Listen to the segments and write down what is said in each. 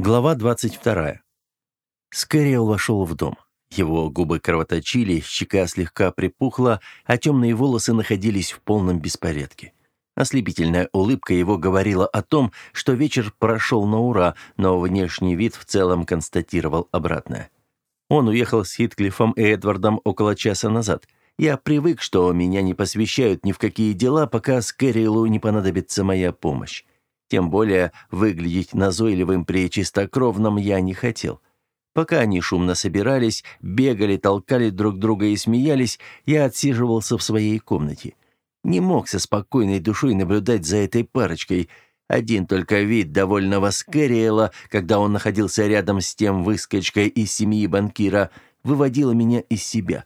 Глава 22. Скэриэл вошел в дом. Его губы кровоточили, щека слегка припухла, а темные волосы находились в полном беспорядке. Ослепительная улыбка его говорила о том, что вечер прошел на ура, но внешний вид в целом констатировал обратное. Он уехал с Хитклифом и Эдвардом около часа назад. Я привык, что меня не посвящают ни в какие дела, пока Скэриэлу не понадобится моя помощь. Тем более выглядеть назойливым при чистокровном я не хотел. Пока они шумно собирались, бегали, толкали друг друга и смеялись, я отсиживался в своей комнате. Не мог со спокойной душой наблюдать за этой парочкой. Один только вид довольного Скэриэла, когда он находился рядом с тем выскочкой из семьи банкира, выводил меня из себя.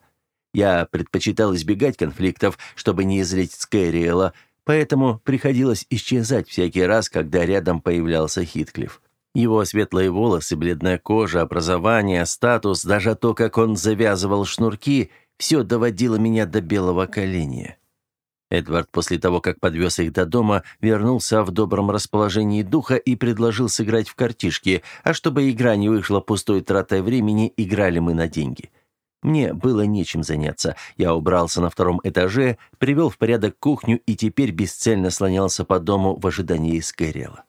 Я предпочитал избегать конфликтов, чтобы не излить Скэриэла, Поэтому приходилось исчезать всякий раз, когда рядом появлялся Хитклифф. Его светлые волосы, бледная кожа, образование, статус, даже то, как он завязывал шнурки, все доводило меня до белого коленя. Эдвард после того, как подвез их до дома, вернулся в добром расположении духа и предложил сыграть в картишки, а чтобы игра не вышла пустой тратой времени, играли мы на деньги. Мне было нечем заняться. Я убрался на втором этаже, привел в порядок кухню и теперь бесцельно слонялся по дому в ожидании Скэрилла.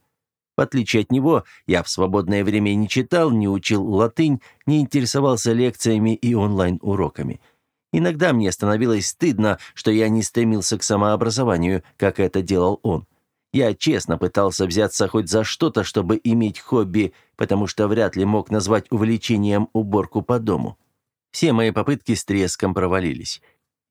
В отличие от него, я в свободное время не читал, не учил латынь, не интересовался лекциями и онлайн-уроками. Иногда мне становилось стыдно, что я не стремился к самообразованию, как это делал он. Я честно пытался взяться хоть за что-то, чтобы иметь хобби, потому что вряд ли мог назвать увлечением уборку по дому. Все мои попытки с треском провалились.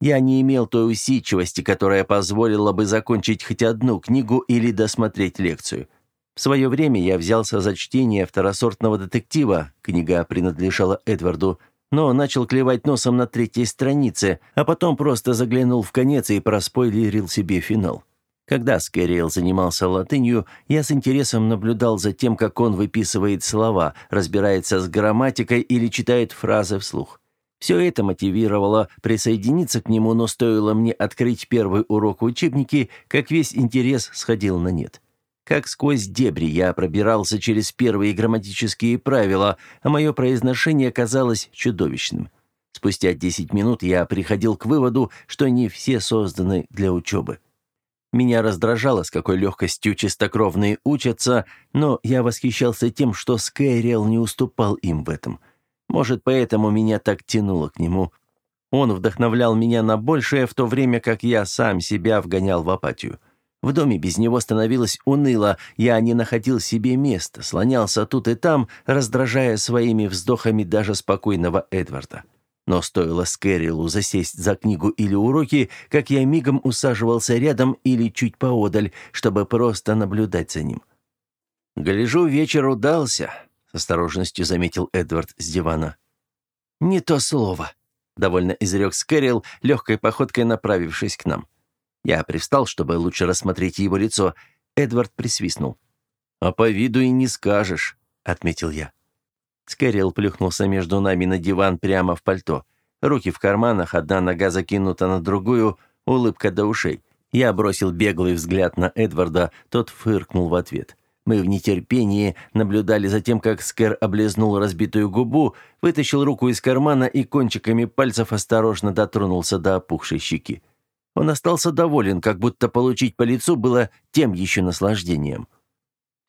Я не имел той усидчивости, которая позволила бы закончить хоть одну книгу или досмотреть лекцию. В свое время я взялся за чтение второсортного детектива, книга принадлежала Эдварду, но начал клевать носом на третьей странице, а потом просто заглянул в конец и проспойлерил себе финал. Когда Скэриэл занимался латынью, я с интересом наблюдал за тем, как он выписывает слова, разбирается с грамматикой или читает фразы вслух. Все это мотивировало присоединиться к нему, но стоило мне открыть первый урок в учебнике, как весь интерес сходил на нет. Как сквозь дебри я пробирался через первые грамматические правила, а мое произношение казалось чудовищным. Спустя 10 минут я приходил к выводу, что не все созданы для учебы. Меня раздражало, с какой легкостью чистокровные учатся, но я восхищался тем, что Скайрел не уступал им в этом – может, поэтому меня так тянуло к нему. Он вдохновлял меня на большее, в то время как я сам себя вгонял в апатию. В доме без него становилось уныло, я не находил себе места, слонялся тут и там, раздражая своими вздохами даже спокойного Эдварда. Но стоило Скэрилу засесть за книгу или уроки, как я мигом усаживался рядом или чуть поодаль, чтобы просто наблюдать за ним. «Гляжу, вечер удался», с осторожностью заметил Эдвард с дивана. «Не то слово», — довольно изрек Скэрилл, легкой походкой направившись к нам. Я привстал, чтобы лучше рассмотреть его лицо. Эдвард присвистнул. «А по виду и не скажешь», — отметил я. Скэрилл плюхнулся между нами на диван прямо в пальто. Руки в карманах, одна нога закинута на другую, улыбка до ушей. Я бросил беглый взгляд на Эдварда, тот фыркнул в ответ. Мы в нетерпении наблюдали за тем, как Скэр облизнул разбитую губу, вытащил руку из кармана и кончиками пальцев осторожно дотронулся до опухшей щеки. Он остался доволен, как будто получить по лицу было тем еще наслаждением.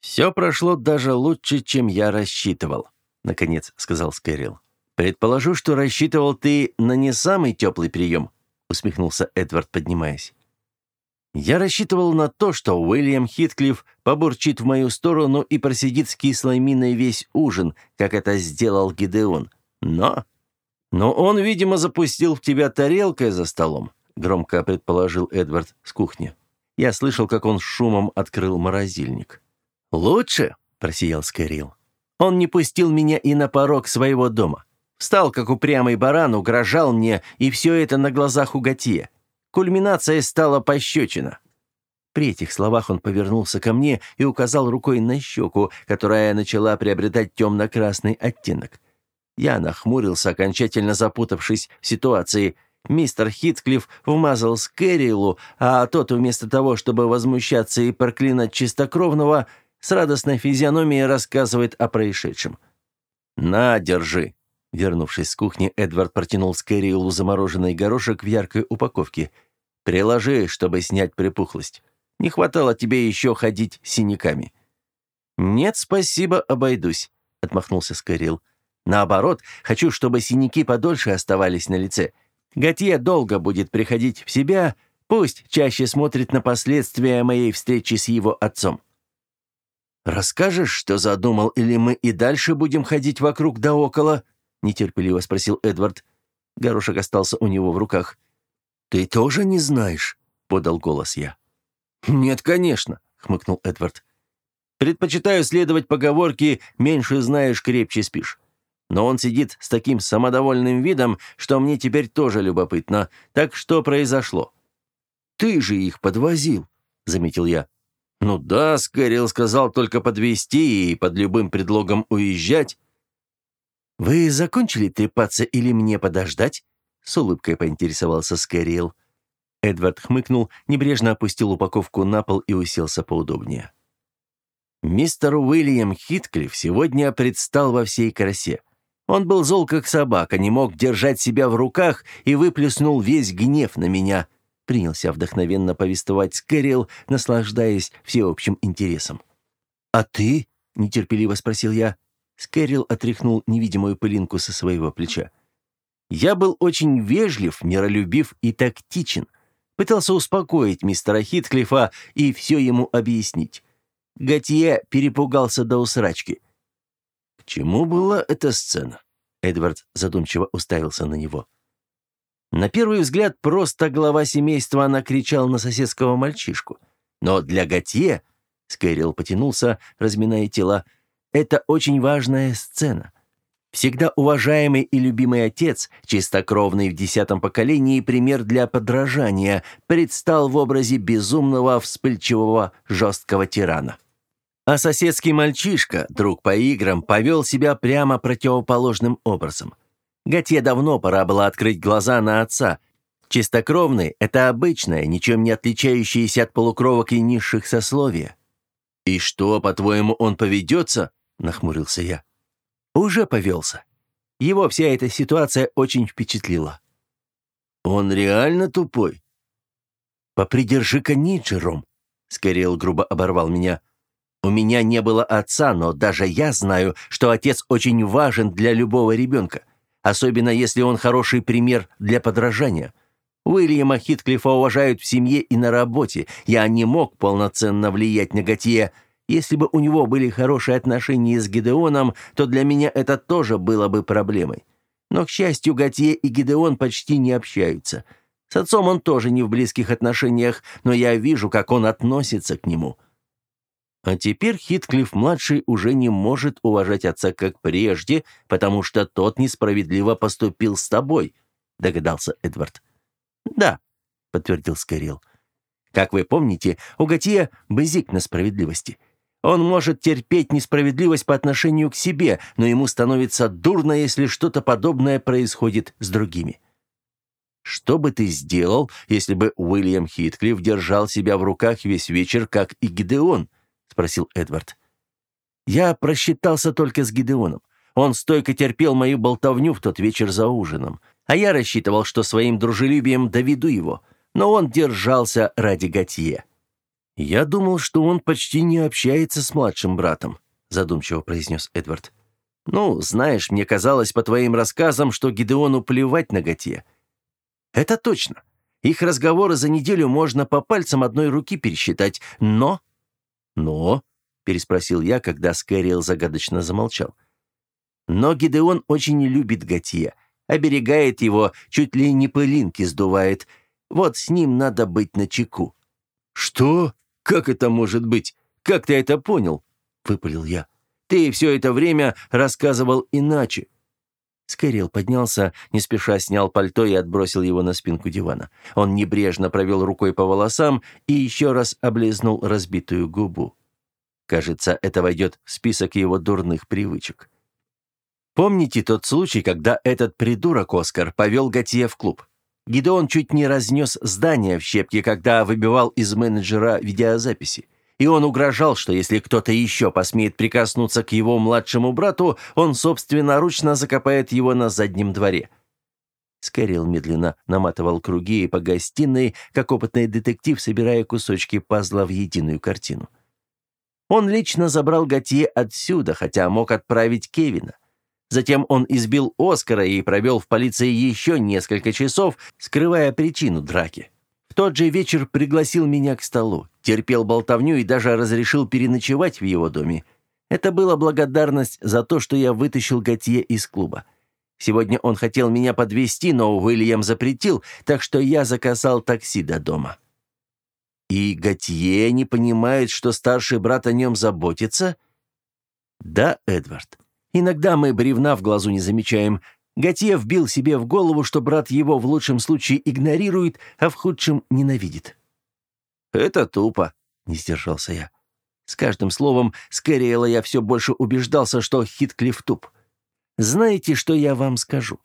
«Все прошло даже лучше, чем я рассчитывал», — наконец сказал Скэрилл. «Предположу, что рассчитывал ты на не самый теплый прием», — усмехнулся Эдвард, поднимаясь. Я рассчитывал на то, что Уильям Хитклифф побурчит в мою сторону и просидит с кислой миной весь ужин, как это сделал Гидеон. Но... Но он, видимо, запустил в тебя тарелкой за столом, громко предположил Эдвард с кухни. Я слышал, как он шумом открыл морозильник. «Лучше?» – просиял Скэрилл. «Он не пустил меня и на порог своего дома. Встал, как упрямый баран, угрожал мне, и все это на глазах у Готье. Кульминацией стала пощечина. При этих словах он повернулся ко мне и указал рукой на щеку, которая начала приобретать темно-красный оттенок. Я нахмурился, окончательно запутавшись в ситуации. Мистер Хитклифф вмазал Скэрилу, а тот, вместо того, чтобы возмущаться и проклинать чистокровного, с радостной физиономией рассказывает о происшедшем. «На, держи!» Вернувшись с кухни, Эдвард протянул Скэриэлу замороженный горошек в яркой упаковке. «Приложи, чтобы снять припухлость. Не хватало тебе еще ходить синяками». «Нет, спасибо, обойдусь», — отмахнулся Скэрилл. «Наоборот, хочу, чтобы синяки подольше оставались на лице. Готье долго будет приходить в себя, пусть чаще смотрит на последствия моей встречи с его отцом». «Расскажешь, что задумал, или мы и дальше будем ходить вокруг да около?» — нетерпеливо спросил Эдвард. Горошек остался у него в руках. «Ты тоже не знаешь?» — подал голос я. «Нет, конечно», — хмыкнул Эдвард. «Предпочитаю следовать поговорке «меньше знаешь, крепче спишь». Но он сидит с таким самодовольным видом, что мне теперь тоже любопытно. Так что произошло?» «Ты же их подвозил», — заметил я. «Ну да, Скэрилл сказал только подвести и под любым предлогом уезжать». «Вы закончили трепаться или мне подождать?» — с улыбкой поинтересовался Скэрилл. Эдвард хмыкнул, небрежно опустил упаковку на пол и уселся поудобнее. Мистер Уильям Хитклифф сегодня предстал во всей красе. Он был зол, как собака, не мог держать себя в руках и выплеснул весь гнев на меня. Принялся вдохновенно повествовать Скэрилл, наслаждаясь всеобщим интересом. «А ты?» — нетерпеливо спросил я. Скэрилл отряхнул невидимую пылинку со своего плеча. «Я был очень вежлив, миролюбив и тактичен. Пытался успокоить мистера Хитклифа и все ему объяснить. Готье перепугался до усрачки. «К чему была эта сцена?» Эдвард задумчиво уставился на него. На первый взгляд, просто глава семейства она кричал на соседского мальчишку. Но для Готье, Скэрилл потянулся, разминая тела, это очень важная сцена. Всегда уважаемый и любимый отец, чистокровный в десятом поколении пример для подражания, предстал в образе безумного, вспыльчивого, жесткого тирана. А соседский мальчишка, друг по играм, повел себя прямо противоположным образом. Готье давно пора было открыть глаза на отца. Чистокровный — это обычное, ничем не отличающееся от полукровок и низших сословия. «И что, по-твоему, он поведется?» — нахмурился я. Уже повелся. Его вся эта ситуация очень впечатлила. «Он реально тупой?» «Попридержи-ка Ницше, Ром», — Скорел грубо оборвал меня. «У меня не было отца, но даже я знаю, что отец очень важен для любого ребенка, особенно если он хороший пример для подражания. Уильяма Хитклифа уважают в семье и на работе. Я не мог полноценно влиять на Готье, если бы у него были хорошие отношения с Гидеоном, то для меня это тоже было бы проблемой. Но, к счастью, Готье и Гидеон почти не общаются. С отцом он тоже не в близких отношениях, но я вижу, как он относится к нему. А теперь Хитклифф-младший уже не может уважать отца как прежде, потому что тот несправедливо поступил с тобой, догадался Эдвард. Да, подтвердил Скорил. Как вы помните, у Готье базик на справедливости — он может терпеть несправедливость по отношению к себе, но ему становится дурно, если что-то подобное происходит с другими. Что бы ты сделал, если бы Уильям Хитклифф держал себя в руках весь вечер, как и Гидеон? спросил Эдвард. Я просчитался только с Гидеоном. Он стойко терпел мою болтовню в тот вечер за ужином, а я рассчитывал, что своим дружелюбием доведу его, но он держался ради Готье. «Я думал, что он почти не общается с младшим братом», задумчиво произнес Эдвард. «Ну, знаешь, мне казалось по твоим рассказам, что Гидеону плевать на Готье». «Это точно. Их разговоры за неделю можно по пальцам одной руки пересчитать, но...» «Но?» — переспросил я, когда Скэриэл загадочно замолчал. «Но Гидеон очень любит Готье, оберегает его, чуть ли не пылинки сдувает. Вот с ним надо быть начеку». «Что?» «Как это может быть? Как ты это понял?» — выпалил я. «Ты все это время рассказывал иначе». Скэрилл поднялся, не спеша снял пальто и отбросил его на спинку дивана. Он небрежно провел рукой по волосам и еще раз облизнул разбитую губу. Кажется, это войдет в список его дурных привычек. Помните тот случай, когда этот придурок Оскар повел Готье в клуб? Гидеон чуть не разнес здание в щепки, когда выбивал из менеджера видеозаписи. и он угрожал, что если кто-то еще посмеет прикоснуться к его младшему брату, он собственноручно закопает его на заднем дворе. Скорил медленно наматывал круги по гостиной, как опытный детектив, собирая кусочки пазла в единую картину. Он лично забрал Готье отсюда, хотя мог отправить Кевина. Затем он избил Оскара и провел в полиции еще несколько часов, скрывая причину драки. В тот же вечер пригласил меня к столу, терпел болтовню и даже разрешил переночевать в его доме. Это была благодарность за то, что я вытащил Готье из клуба. Сегодня он хотел меня подвести, но Уильям запретил, так что я заказал такси до дома. И Готье не понимает, что старший брат о нем заботится? Да, Эдвард. Иногда мы бревна в глазу не замечаем. Готье вбил себе в голову, что брат его в лучшем случае игнорирует, а в худшем ненавидит. «Это тупо», — не сдержался я. С каждым словом Скэриэла я все больше убеждался, что Хитклифф туп. «Знаете, что я вам скажу?»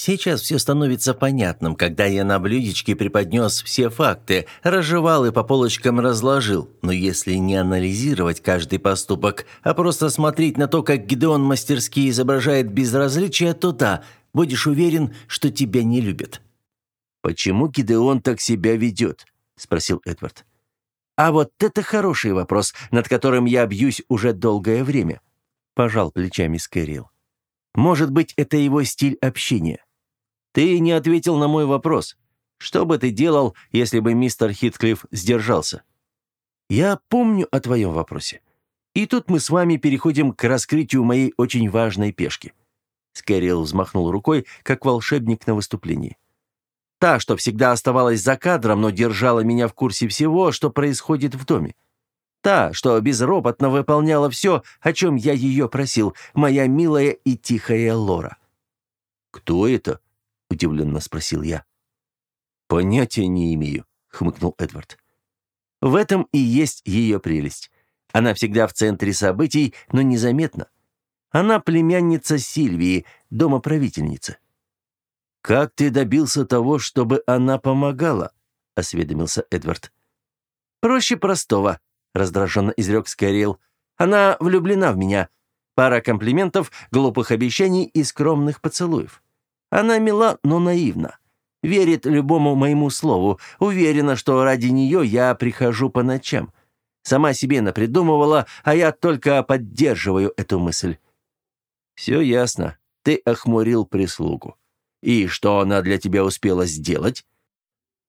Сейчас все становится понятным, когда я на блюдечке преподнес все факты, разжевал и по полочкам разложил. Но если не анализировать каждый поступок, а просто смотреть на то, как Гидеон мастерски изображает безразличие, то да, будешь уверен, что тебя не любят. «Почему Гидеон так себя ведет?» – спросил Эдвард. «А вот это хороший вопрос, над которым я бьюсь уже долгое время», – пожал плечами Скэрилл. «Может быть, это его стиль общения». Ты не ответил на мой вопрос. Что бы ты делал, если бы мистер Хитклифф сдержался? Я помню о твоем вопросе. И тут мы с вами переходим к раскрытию моей очень важной пешки. Скэрилл взмахнул рукой, как волшебник на выступлении. Та, что всегда оставалась за кадром, но держала меня в курсе всего, что происходит в доме. Та, что безропотно выполняла все, о чем я ее просил, моя милая и тихая Лора. «Кто это?» — удивленно спросил я. «Понятия не имею», — хмыкнул Эдвард. «В этом и есть ее прелесть. Она всегда в центре событий, но незаметно. Она племянница Сильвии, домоправительница». «Как ты добился того, чтобы она помогала?» — осведомился Эдвард. «Проще простого», — раздраженно изрек Скорил. «Она влюблена в меня. Пара комплиментов, глупых обещаний и скромных поцелуев. Она мила, но наивна. Верит любому моему слову. Уверена, что ради нее я прихожу по ночам. Сама себе напридумывала, а я только поддерживаю эту мысль. Все ясно. Ты охмурил прислугу. И что она для тебя успела сделать?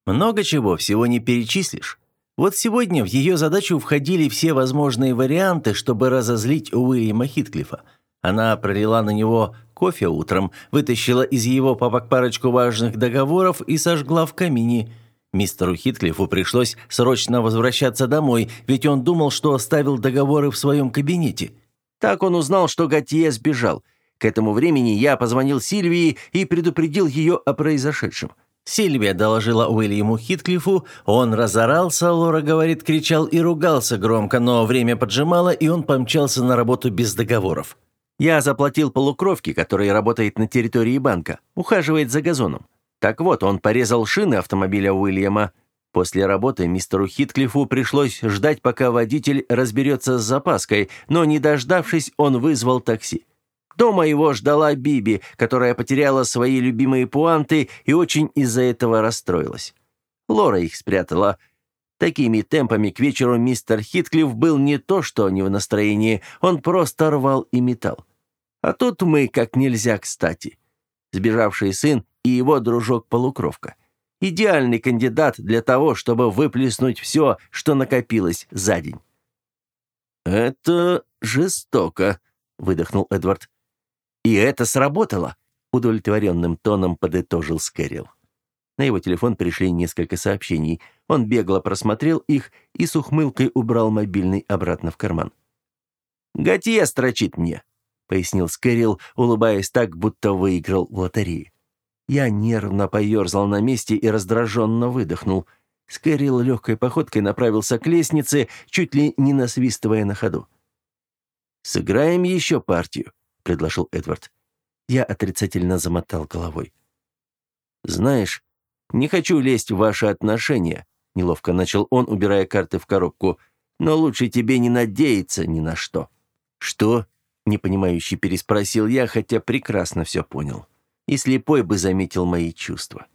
Много чего, всего не перечислишь. Вот сегодня в ее задачу входили все возможные варианты, чтобы разозлить Уильяма Хитклифа. Она пролила на него кофе утром, вытащила из его папок парочку важных договоров и сожгла в камине. Мистеру Хитклифу пришлось срочно возвращаться домой, ведь он думал, что оставил договоры в своем кабинете. Так он узнал, что Готье сбежал. К этому времени я позвонил Сильвии и предупредил ее о произошедшем. Сильвия доложила Уильяму Хитклифу, он разорался, Лора говорит, кричал и ругался громко, но время поджимало, и он помчался на работу без договоров. Я заплатил полукровке, который работает на территории банка, ухаживает за газоном. Так вот, он порезал шины автомобиля Уильяма. После работы мистеру Хитклифу пришлось ждать, пока водитель разберется с запаской, но, не дождавшись, он вызвал такси. Дома его ждала Биби, которая потеряла свои любимые пуанты и очень из-за этого расстроилась. Лора их спрятала. Такими темпами к вечеру мистер Хитклифф был не то что не в настроении, он просто рвал и металл. А тут мы как нельзя кстати. Сбежавший сын и его дружок-полукровка. Идеальный кандидат для того, чтобы выплеснуть все, что накопилось за день. «Это жестоко», — выдохнул Эдвард. «И это сработало», — удовлетворенным тоном подытожил Скэрилл. На его телефон пришли несколько сообщений. Он бегло просмотрел их и с ухмылкой убрал мобильный обратно в карман. «Готье строчит мне пояснил Скэрилл, улыбаясь так, будто выиграл в лотерею. Я нервно поерзал на месте и раздраженно выдохнул. Скэрилл легкой походкой направился к лестнице, чуть ли не насвистывая на ходу. «Сыграем еще партию», — предложил Эдвард. Я отрицательно замотал головой. «Знаешь, не хочу лезть в ваши отношения», — неловко начал он, убирая карты в коробку. Но лучше тебе не надеяться ни на что». «Что?» — непонимающе переспросил я, хотя прекрасно все понял. И слепой бы заметил мои чувства.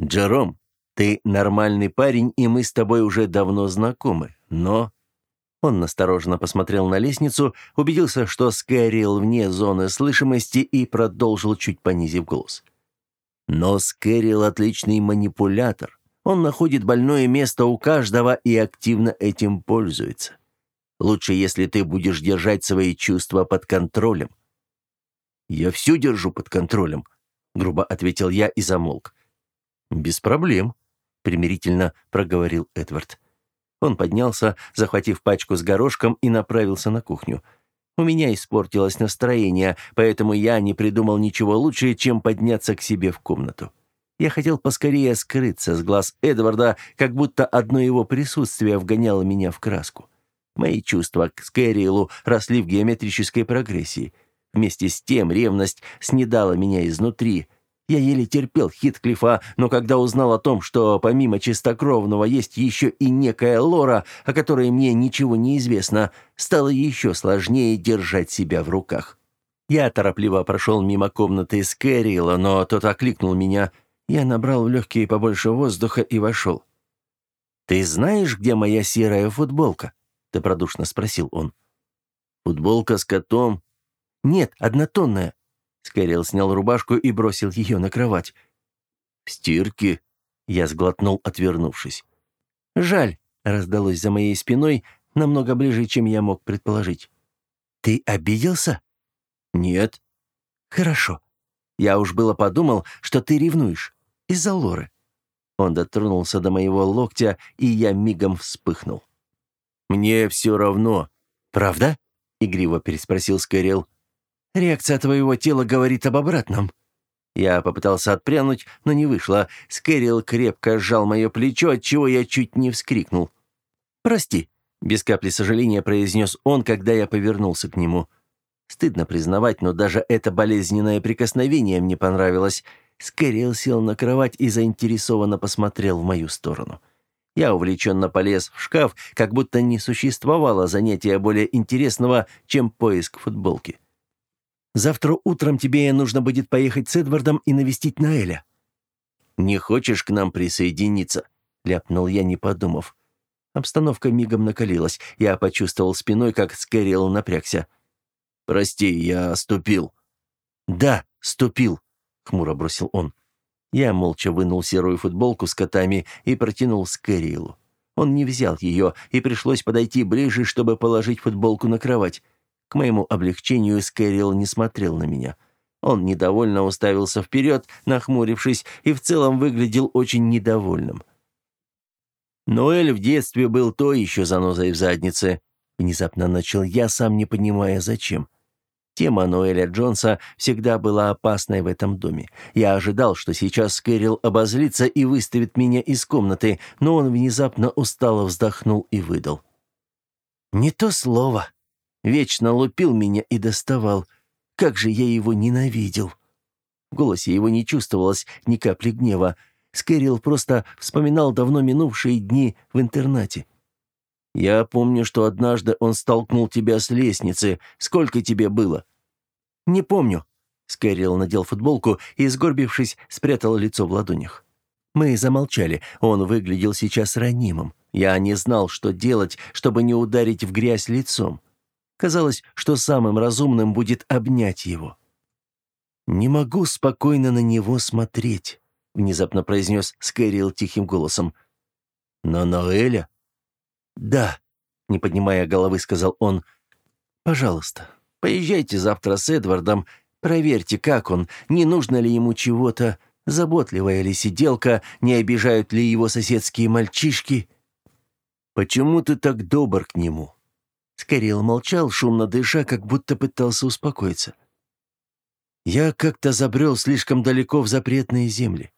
«Джером, ты нормальный парень, и мы с тобой уже давно знакомы, но...» Он настороженно посмотрел на лестницу, убедился, что Скэрилл вне зоны слышимости и продолжил, чуть понизив голос. «Но Скэрилл отличный манипулятор. Он находит больное место у каждого и активно этим пользуется. Лучше, если ты будешь держать свои чувства под контролем». «Я все держу под контролем», — грубо ответил я и замолк. «Без проблем», — примирительно проговорил Эдвард. Он поднялся, захватив пачку с горошком, и направился на кухню. У меня испортилось настроение, поэтому я не придумал ничего лучше, чем подняться к себе в комнату. Я хотел поскорее скрыться с глаз Эдварда, как будто одно его присутствие вгоняло меня в краску. Мои чувства к Скэрилу росли в геометрической прогрессии. Вместе с тем ревность снедала меня изнутри — я еле терпел Хитклифа, но когда узнал о том, что помимо чистокровного есть еще и некая Лора, о которой мне ничего не известно, стало еще сложнее держать себя в руках. Я торопливо прошел мимо комнаты Скэрилла, но тот окликнул меня. Я набрал в легкие побольше воздуха и вошел. «Ты знаешь, где моя серая футболка?» — добродушно спросил он. «Футболка с котом?» «Нет, однотонная. Скэрилл снял рубашку и бросил ее на кровать. «В стирке?» Я сглотнул, отвернувшись. «Жаль», — раздалось за моей спиной, намного ближе, чем я мог предположить. «Ты обиделся?» «Нет». «Хорошо. Я уж было подумал, что ты ревнуешь. Из-за Лоры». Он дотронулся до моего локтя, и я мигом вспыхнул. «Мне все равно». «Правда?» — игриво переспросил Скэрилл. Реакция твоего тела говорит об обратном». Я попытался отпрянуть, но не вышло. Скэрилл крепко сжал мое плечо, отчего я чуть не вскрикнул. «Прости», — без капли сожаления произнес он, когда я повернулся к нему. Стыдно признавать, но даже это болезненное прикосновение мне понравилось. Скэрилл сел на кровать и заинтересованно посмотрел в мою сторону. Я увлеченно полез в шкаф, как будто не существовало занятия более интересного, чем поиск футболки. Завтра утром тебе нужно будет поехать с Эдвардом и навестить Наэля». «Не хочешь к нам присоединиться?» — ляпнул я, не подумав. Обстановка мигом накалилась. Я почувствовал спиной, как Скэрилл напрягся. «Прости, я ступил». «Да, ступил», — хмуро бросил он. Я молча вынул серую футболку с котами и протянул Скэриллу. Он не взял ее, и пришлось подойти ближе, чтобы положить футболку на кровать. К моему облегчению Скэрилл не смотрел на меня. Он недовольно уставился вперед, нахмурившись, и в целом выглядел очень недовольным. «Ноэль в детстве был то еще занозой в заднице», — внезапно начал я, сам не понимая, зачем. Тема Ноэля Джонса всегда была опасной в этом доме. Я ожидал, что сейчас Скэрилл обозлится и выставит меня из комнаты, но он внезапно устало вздохнул и выдал. «Не то слово. Вечно лупил меня и доставал. Как же я его ненавидел!» В голосе его не чувствовалось ни капли гнева. Скэрилл просто вспоминал давно минувшие дни в интернате. «Я помню, что однажды он столкнул тебя с лестницы. Сколько тебе было?» «Не помню». Скэрилл надел футболку и, сгорбившись, спрятал лицо в ладонях. Мы замолчали. Он выглядел сейчас ранимым. Я не знал, что делать, чтобы не ударить в грязь лицом. Казалось, что самым разумным будет обнять его. «Не могу спокойно на него смотреть», — внезапно произнес Скэрилл тихим голосом. «На Ноэля?» «Да», — не поднимая головы, сказал он. «Пожалуйста, поезжайте завтра с Эдвардом, проверьте, как он, не нужно ли ему чего-то, заботливая ли сиделка, не обижают ли его соседские мальчишки». «Почему ты так добр к нему?» Скорил молчал, шумно дыша, как будто пытался успокоиться. Я как-то забрел слишком далеко в запретные земли.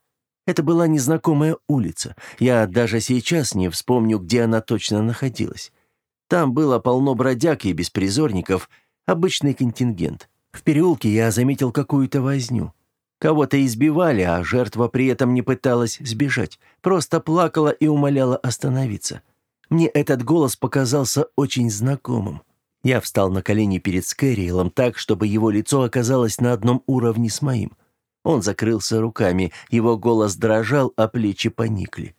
Это была незнакомая улица. Я даже сейчас не вспомню, где она точно находилась. Там было полно бродяг и беспризорников, обычный контингент. В переулке я заметил какую-то возню. Кого-то избивали, а жертва при этом не пыталась сбежать, просто плакала и умоляла остановиться. Мне этот голос показался очень знакомым. Я встал на колени перед Скэриэлом так, чтобы его лицо оказалось на одном уровне с моим. Он закрылся руками, его голос дрожал, а плечи поникли.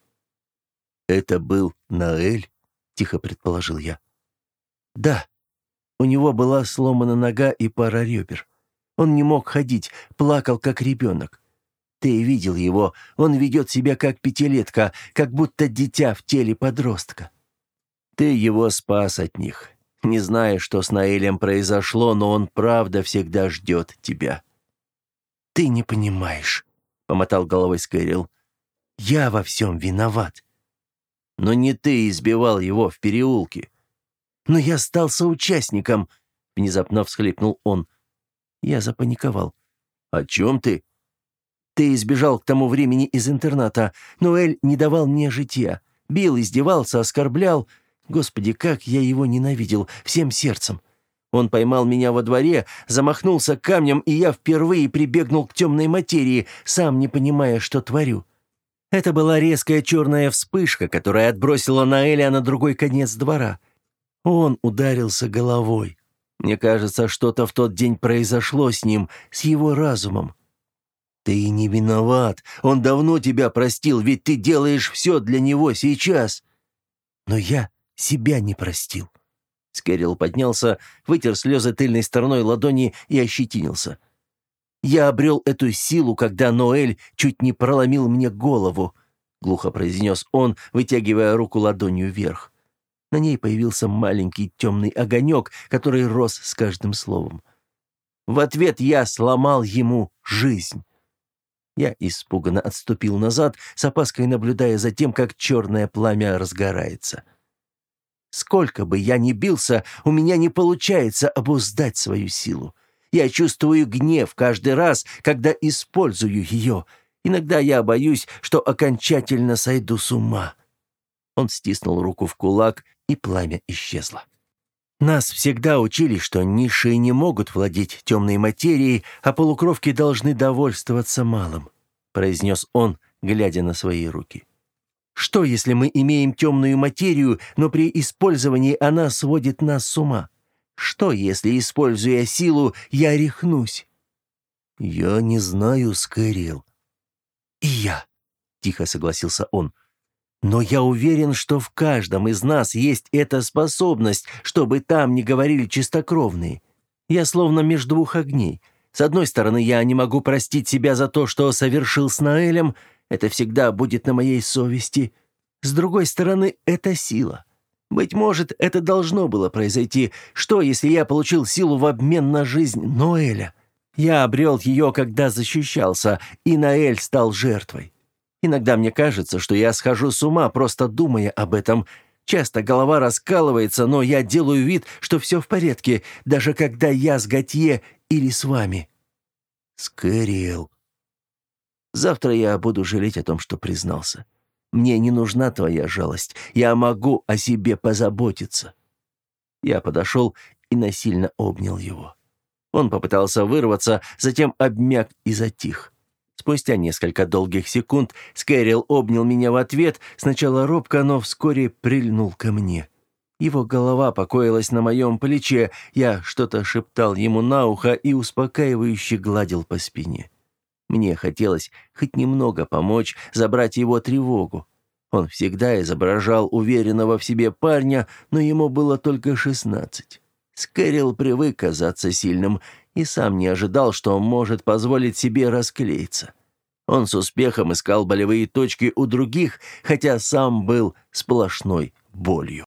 «Это был Наэль?» — тихо предположил я. «Да. У него была сломана нога и пара ребер. Он не мог ходить, плакал, как ребенок. Ты видел его, он ведет себя как пятилетка, как будто дитя в теле подростка. Ты его спас от них. Не знаю, что с Наэлем произошло, но он правда всегда ждет тебя». «Ты не понимаешь», — помотал головой Скэрилл. «Я во всем виноват». «Но не ты избивал его в переулке». «Но я стал соучастником», — внезапно всхлипнул он. Я запаниковал. «О чем ты?» «Ты избежал к тому времени из интерната. Ноэль не давал мне житья. Бил, издевался, оскорблял. Господи, как я его ненавидел, всем сердцем. Он поймал меня во дворе, замахнулся камнем, и я впервые прибегнул к темной материи, сам не понимая, что творю. Это была резкая черная вспышка, которая отбросила Наэля на другой конец двора. Он ударился головой. Мне кажется, что-то в тот день произошло с ним, с его разумом. Ты не виноват. Он давно тебя простил, ведь ты делаешь все для него сейчас. Но я себя не простил. Скэрилл поднялся, вытер слезы тыльной стороной ладони и ощетинился. «Я обрел эту силу, когда Ноэль чуть не проломил мне голову», — глухо произнес он, вытягивая руку ладонью вверх. На ней появился маленький темный огонек, который рос с каждым словом. В ответ я сломал ему жизнь. Я испуганно отступил назад, с опаской наблюдая за тем, как черное пламя разгорается. Сколько бы я ни бился, у меня не получается обуздать свою силу. Я чувствую гнев каждый раз, когда использую ее. Иногда я боюсь, что окончательно сойду с ума. Он стиснул руку в кулак, и пламя исчезло. Нас всегда учили, что низшие не могут владеть темной материей, а полукровки должны довольствоваться малым, произнес он, глядя на свои руки. Что, если мы имеем темную материю, но при использовании она сводит нас с ума? Что, если, используя силу, я рехнусь? Я не знаю, Скэрилл. И я, тихо согласился он. — но я уверен, что в каждом из нас есть эта способность, чтобы там не говорили чистокровные. Я словно между двух огней. С одной стороны, я не могу простить себя за то, что совершил с Наэлем, это всегда будет на моей совести. С другой стороны, это сила. Быть может, это должно было произойти. Что, если я получил силу в обмен на жизнь Ноэля? Я обрел ее, когда защищался, и Наэль стал жертвой. Иногда мне кажется, что я схожу с ума, просто думая об этом. Часто голова раскалывается, но я делаю вид, что все в порядке, даже когда я с Готье или с вами. Скэриэл. Завтра я буду жалеть о том, что признался. Мне не нужна твоя жалость. Я могу о себе позаботиться. Я подошел и насильно обнял его. Он попытался вырваться, затем обмяк и затих. Спустя несколько долгих секунд Скэрилл обнял меня в ответ, сначала робко, но вскоре прильнул ко мне. Его голова покоилась на моем плече, я что-то шептал ему на ухо и успокаивающе гладил по спине. Мне хотелось хоть немного помочь забрать его тревогу. Он всегда изображал уверенного в себе парня, но ему было только шестнадцать. Скэрилл привык казаться сильным, и сам не ожидал, что может позволить себе расклеиться. Он с успехом искал болевые точки у других, хотя сам был сплошной болью.